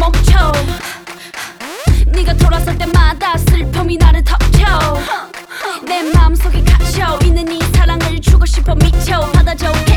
멈춰 네가 돌아설 때마다 슬픔이 나를 덮쳐. 내 마음속에 갇혀 있는 이 사랑을 주고 싶어 미쳐. 받아줘.